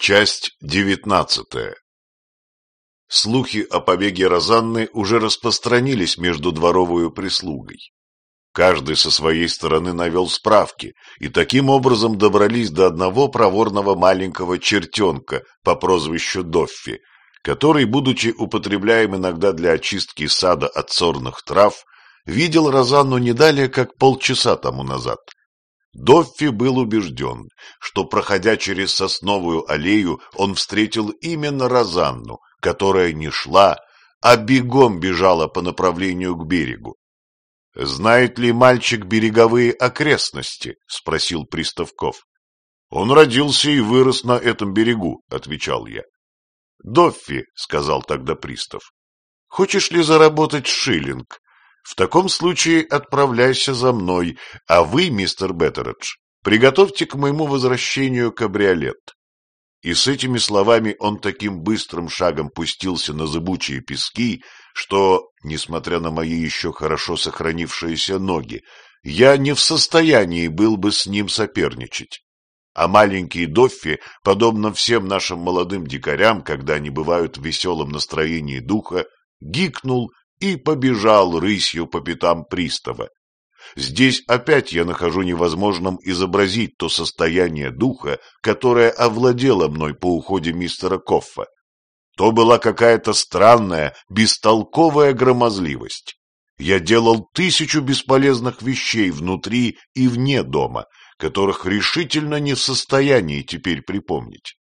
Часть девятнадцатая Слухи о побеге Розанны уже распространились между дворовую прислугой. Каждый со своей стороны навел справки, и таким образом добрались до одного проворного маленького чертенка по прозвищу Доффи, который, будучи употребляем иногда для очистки сада от сорных трав, видел Розанну не далее, как полчаса тому назад – Доффи был убежден, что, проходя через сосновую аллею, он встретил именно Розанну, которая не шла, а бегом бежала по направлению к берегу. — Знает ли мальчик береговые окрестности? — спросил Приставков. — Он родился и вырос на этом берегу, — отвечал я. — Доффи, — сказал тогда Пристав, — хочешь ли заработать шиллинг? В таком случае отправляйся за мной, а вы, мистер Беттередж, приготовьте к моему возвращению кабриолет. И с этими словами он таким быстрым шагом пустился на зыбучие пески, что, несмотря на мои еще хорошо сохранившиеся ноги, я не в состоянии был бы с ним соперничать. А маленький Доффи, подобно всем нашим молодым дикарям, когда они бывают в веселом настроении духа, гикнул и побежал рысью по пятам пристава. Здесь опять я нахожу невозможным изобразить то состояние духа, которое овладело мной по уходе мистера Коффа. То была какая-то странная, бестолковая громозливость. Я делал тысячу бесполезных вещей внутри и вне дома, которых решительно не в состоянии теперь припомнить.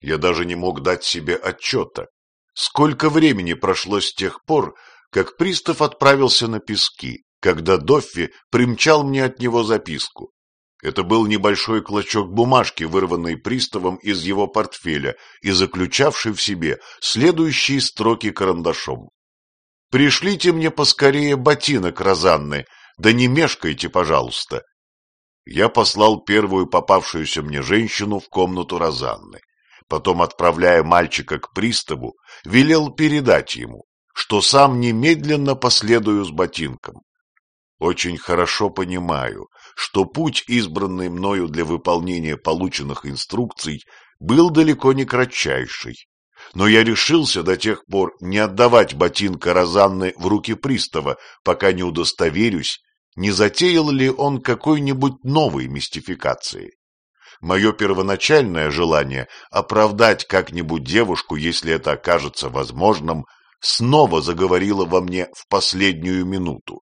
Я даже не мог дать себе отчета, сколько времени прошло с тех пор, как пристав отправился на пески, когда Доффи примчал мне от него записку. Это был небольшой клочок бумажки, вырванный приставом из его портфеля и заключавший в себе следующие строки карандашом. «Пришлите мне поскорее ботинок Розанны, да не мешкайте, пожалуйста». Я послал первую попавшуюся мне женщину в комнату Розанны. Потом, отправляя мальчика к приставу, велел передать ему что сам немедленно последую с ботинком. Очень хорошо понимаю, что путь, избранный мною для выполнения полученных инструкций, был далеко не кратчайший. Но я решился до тех пор не отдавать ботинка Розанны в руки пристава, пока не удостоверюсь, не затеял ли он какой-нибудь новой мистификации. Мое первоначальное желание оправдать как-нибудь девушку, если это окажется возможным, снова заговорила во мне в последнюю минуту.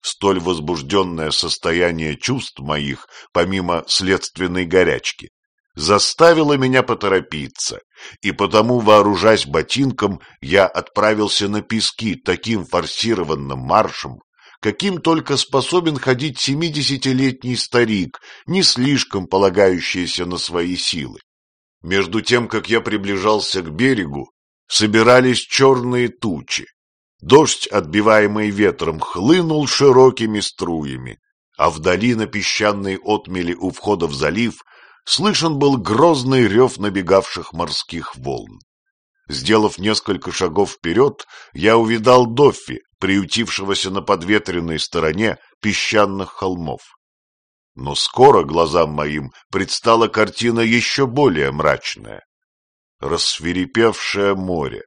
Столь возбужденное состояние чувств моих, помимо следственной горячки, заставило меня поторопиться, и потому, вооружаясь ботинком, я отправился на пески таким форсированным маршем, каким только способен ходить семидесятилетний старик, не слишком полагающийся на свои силы. Между тем, как я приближался к берегу, собирались черные тучи. Дождь, отбиваемый ветром, хлынул широкими струями, а вдали на песчаной отмели у входа в залив слышен был грозный рев набегавших морских волн. Сделав несколько шагов вперед, я увидал Доффи, приютившегося на подветренной стороне песчаных холмов. Но скоро глазам моим предстала картина еще более мрачная рассверепевшее море,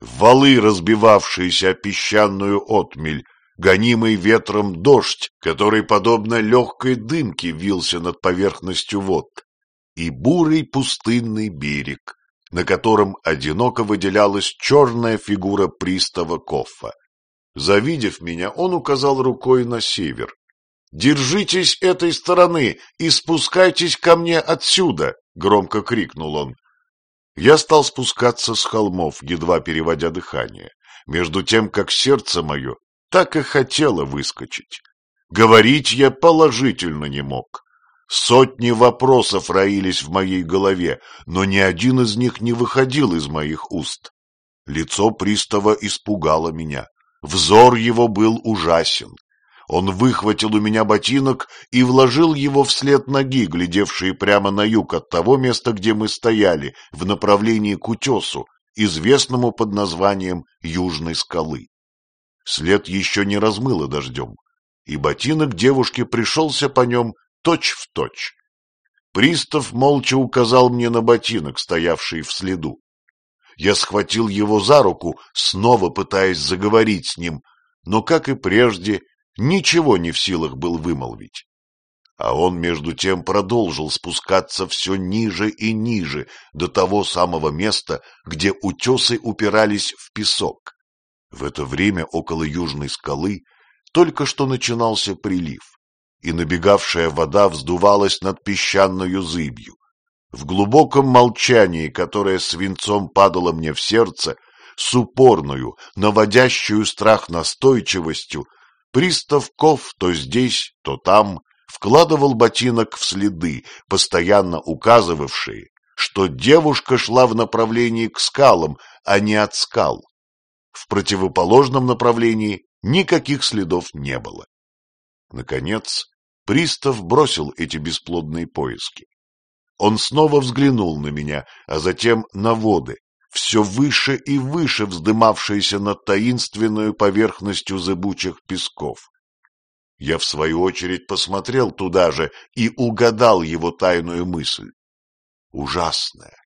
валы, разбивавшиеся о песчаную отмель, гонимый ветром дождь, который, подобно легкой дымке, вился над поверхностью вод, и бурый пустынный берег, на котором одиноко выделялась черная фигура пристава Коффа. Завидев меня, он указал рукой на север. «Держитесь этой стороны и спускайтесь ко мне отсюда!» — громко крикнул он. Я стал спускаться с холмов, едва переводя дыхание, между тем, как сердце мое так и хотело выскочить. Говорить я положительно не мог. Сотни вопросов роились в моей голове, но ни один из них не выходил из моих уст. Лицо пристава испугало меня. Взор его был ужасен. Он выхватил у меня ботинок и вложил его вслед ноги, глядевшие прямо на юг от того места, где мы стояли, в направлении к утесу, известному под названием Южной скалы. След еще не размыло дождем, и ботинок девушки пришелся по нем точь в точь. Пристав молча указал мне на ботинок, стоявший в следу. Я схватил его за руку, снова пытаясь заговорить с ним, но, как и прежде, ничего не в силах был вымолвить. А он, между тем, продолжил спускаться все ниже и ниже, до того самого места, где утесы упирались в песок. В это время около южной скалы только что начинался прилив, и набегавшая вода вздувалась над песчаную зыбью. В глубоком молчании, которое свинцом падало мне в сердце, с упорную, наводящую страх настойчивостью, пристав Ков то здесь, то там вкладывал ботинок в следы, постоянно указывавшие, что девушка шла в направлении к скалам, а не от скал. В противоположном направлении никаких следов не было. Наконец, пристав бросил эти бесплодные поиски. Он снова взглянул на меня, а затем на воды, все выше и выше вздымавшиеся над таинственную поверхностью зыбучих песков. Я, в свою очередь, посмотрел туда же и угадал его тайную мысль. Ужасная,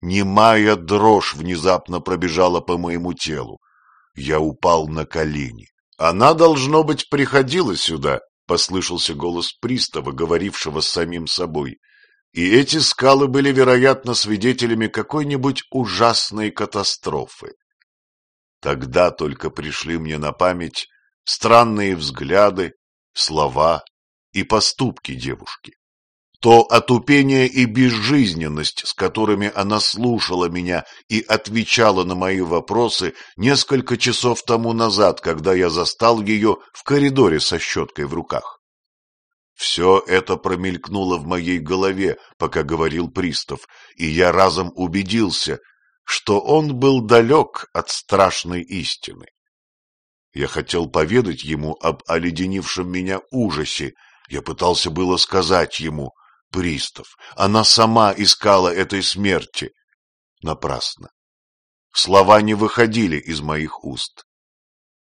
немая дрожь внезапно пробежала по моему телу. Я упал на колени. Она, должно быть, приходила сюда, — послышался голос пристава, говорившего с самим собой и эти скалы были, вероятно, свидетелями какой-нибудь ужасной катастрофы. Тогда только пришли мне на память странные взгляды, слова и поступки девушки. То отупение и безжизненность, с которыми она слушала меня и отвечала на мои вопросы несколько часов тому назад, когда я застал ее в коридоре со щеткой в руках. Все это промелькнуло в моей голове, пока говорил пристав, и я разом убедился, что он был далек от страшной истины. Я хотел поведать ему об оледенившем меня ужасе. Я пытался было сказать ему, пристав, она сама искала этой смерти. Напрасно. Слова не выходили из моих уст.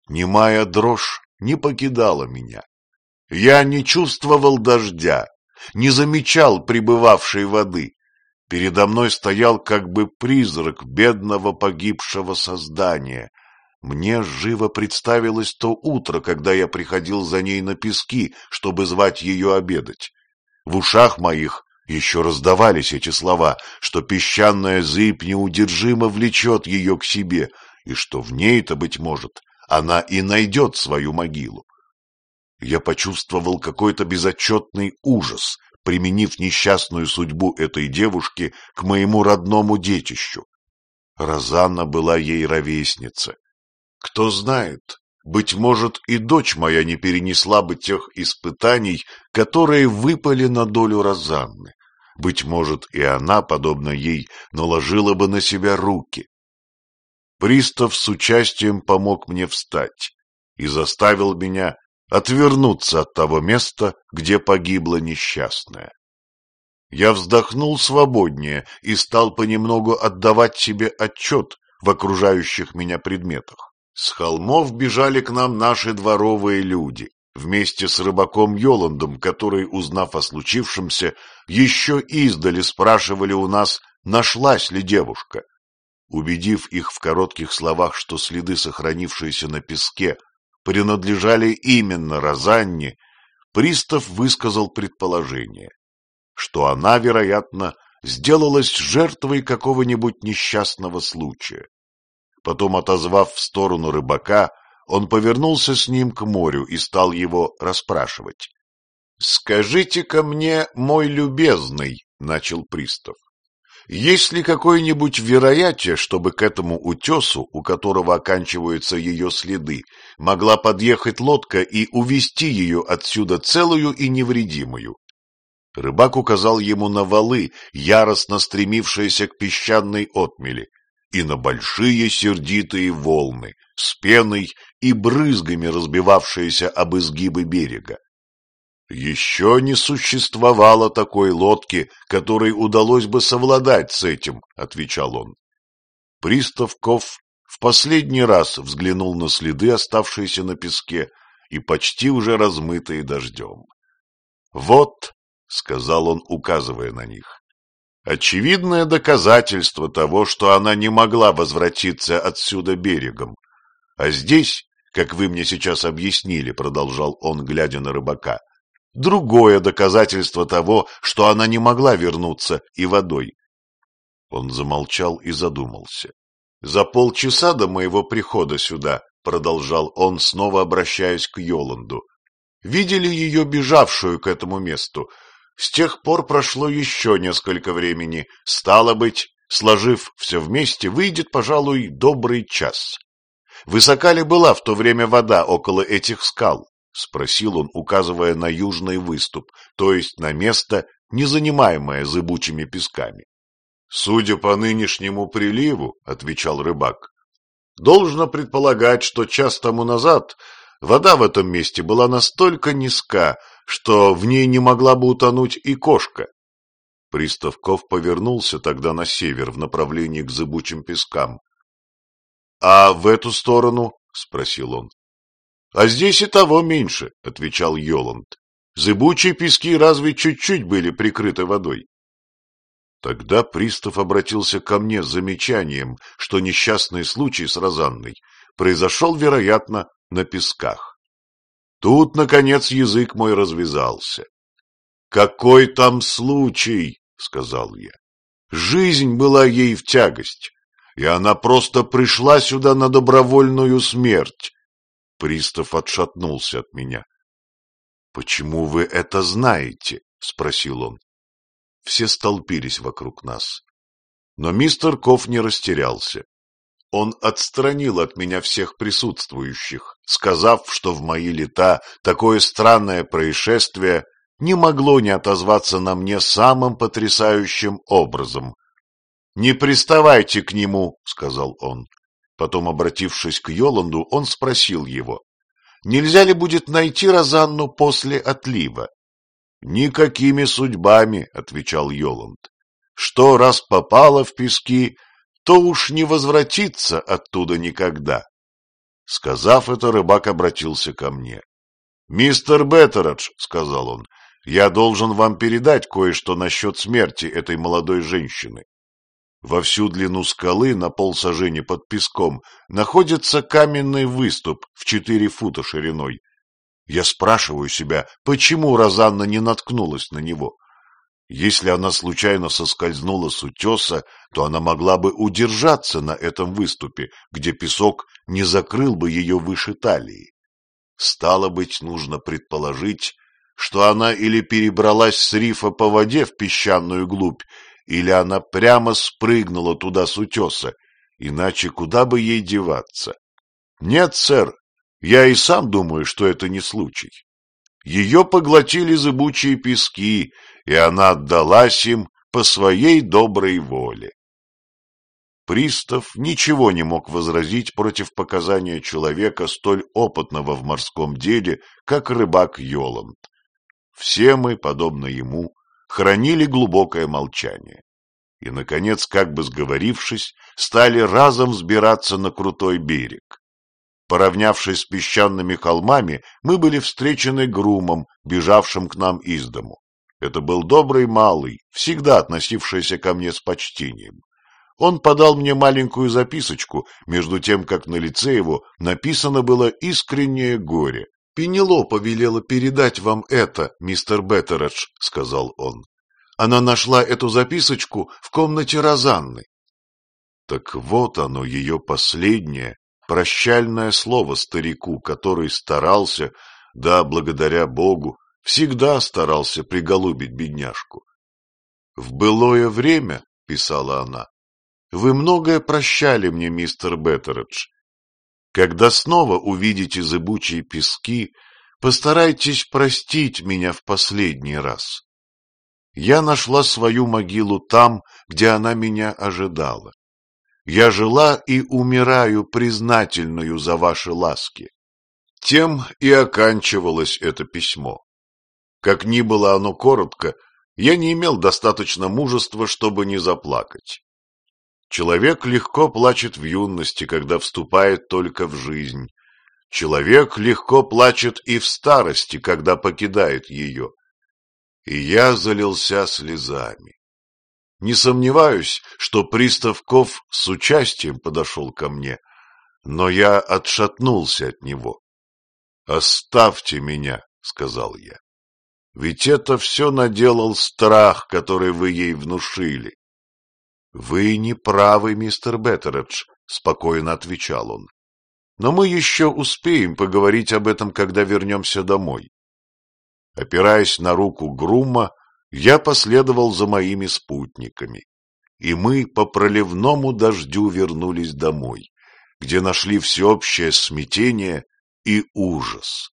Немая дрожь не покидала меня. Я не чувствовал дождя, не замечал прибывавшей воды. Передо мной стоял как бы призрак бедного погибшего создания. Мне живо представилось то утро, когда я приходил за ней на пески, чтобы звать ее обедать. В ушах моих еще раздавались эти слова, что песчаная зыбь неудержимо влечет ее к себе, и что в ней-то, быть может, она и найдет свою могилу. Я почувствовал какой-то безотчетный ужас, применив несчастную судьбу этой девушки к моему родному детищу. Розанна была ей ровесница. Кто знает, быть может, и дочь моя не перенесла бы тех испытаний, которые выпали на долю Розанны. Быть может, и она, подобно ей, наложила бы на себя руки. Пристав с участием помог мне встать и заставил меня отвернуться от того места, где погибла несчастная. Я вздохнул свободнее и стал понемногу отдавать себе отчет в окружающих меня предметах. С холмов бежали к нам наши дворовые люди, вместе с рыбаком Йоландом, который, узнав о случившемся, еще издали спрашивали у нас, нашлась ли девушка. Убедив их в коротких словах, что следы, сохранившиеся на песке, принадлежали именно Розанне, пристав высказал предположение, что она, вероятно, сделалась жертвой какого-нибудь несчастного случая. Потом, отозвав в сторону рыбака, он повернулся с ним к морю и стал его расспрашивать. — Скажите-ка мне, мой любезный, — начал пристав, есть ли какое-нибудь вероятие, чтобы к этому утесу, у которого оканчиваются ее следы, могла подъехать лодка и увести ее отсюда целую и невредимую? Рыбак указал ему на валы, яростно стремившиеся к песчаной отмели, и на большие сердитые волны, с пеной и брызгами разбивавшиеся об изгибы берега. Еще не существовало такой лодки, которой удалось бы совладать с этим, — отвечал он. Приставков в последний раз взглянул на следы, оставшиеся на песке, и почти уже размытые дождем. Вот — сказал он, указывая на них. Очевидное доказательство того, что она не могла возвратиться отсюда берегом. А здесь, как вы мне сейчас объяснили, продолжал он, глядя на рыбака, другое доказательство того, что она не могла вернуться и водой. Он замолчал и задумался. За полчаса до моего прихода сюда, продолжал он, снова обращаясь к Йоланду, видели ее бежавшую к этому месту. С тех пор прошло еще несколько времени. Стало быть, сложив все вместе, выйдет, пожалуй, добрый час. Высока ли была в то время вода около этих скал? — спросил он, указывая на южный выступ, то есть на место, не занимаемое зыбучими песками. — Судя по нынешнему приливу, — отвечал рыбак, — должно предполагать, что час тому назад вода в этом месте была настолько низка, что в ней не могла бы утонуть и кошка. Приставков повернулся тогда на север в направлении к зыбучим пескам. — А в эту сторону? — спросил он. — А здесь и того меньше, — отвечал Йоланд. Зыбучие пески разве чуть-чуть были прикрыты водой. Тогда пристав обратился ко мне с замечанием, что несчастный случай с Розанной произошел, вероятно, на песках. Тут, наконец, язык мой развязался. «Какой там случай?» — сказал я. «Жизнь была ей в тягость и она просто пришла сюда на добровольную смерть. Пристав отшатнулся от меня. — Почему вы это знаете? — спросил он. Все столпились вокруг нас. Но мистер Ков не растерялся. Он отстранил от меня всех присутствующих, сказав, что в мои лета такое странное происшествие не могло не отозваться на мне самым потрясающим образом — «Не приставайте к нему», — сказал он. Потом, обратившись к Йоланду, он спросил его, «Нельзя ли будет найти Розанну после отлива?» «Никакими судьбами», — отвечал Йоланд. «Что раз попало в пески, то уж не возвратится оттуда никогда». Сказав это, рыбак обратился ко мне. «Мистер Беттерадж», — сказал он, — «я должен вам передать кое-что насчет смерти этой молодой женщины. Во всю длину скалы на полсажени под песком находится каменный выступ в четыре фута шириной. Я спрашиваю себя, почему Розанна не наткнулась на него? Если она случайно соскользнула с утеса, то она могла бы удержаться на этом выступе, где песок не закрыл бы ее выше талии. Стало быть, нужно предположить, что она или перебралась с рифа по воде в песчаную глубь, или она прямо спрыгнула туда с утеса, иначе куда бы ей деваться? Нет, сэр, я и сам думаю, что это не случай. Ее поглотили зыбучие пески, и она отдалась им по своей доброй воле. Пристав ничего не мог возразить против показания человека столь опытного в морском деле, как рыбак Йоланд. Все мы, подобно ему, хранили глубокое молчание. И, наконец, как бы сговорившись, стали разом взбираться на крутой берег. Поравнявшись с песчаными холмами, мы были встречены грумом, бежавшим к нам из дому. Это был добрый малый, всегда относившийся ко мне с почтением. Он подал мне маленькую записочку, между тем, как на лице его написано было искреннее горе. «Пенелопа велела передать вам это, мистер Беттередж», — сказал он. «Она нашла эту записочку в комнате Розанны». Так вот оно, ее последнее, прощальное слово старику, который старался, да, благодаря Богу, всегда старался приголубить бедняжку. «В былое время», — писала она, — «вы многое прощали мне, мистер Беттередж, когда снова увидите зыбучие пески, постарайтесь простить меня в последний раз. Я нашла свою могилу там, где она меня ожидала. Я жила и умираю признательную за ваши ласки. Тем и оканчивалось это письмо. Как ни было оно коротко, я не имел достаточно мужества, чтобы не заплакать. Человек легко плачет в юности, когда вступает только в жизнь. Человек легко плачет и в старости, когда покидает ее. и я залился слезами. Не сомневаюсь, что пристав Ков с участием подошел ко мне, но я отшатнулся от него. «Оставьте меня», — сказал я. «Ведь это все наделал страх, который вы ей внушили». «Вы не правы, мистер Беттередж», — спокойно отвечал он. «Но мы еще успеем поговорить об этом, когда вернемся домой». Опираясь на руку Грума, я последовал за моими спутниками, и мы по проливному дождю вернулись домой, где нашли всеобщее смятение и ужас.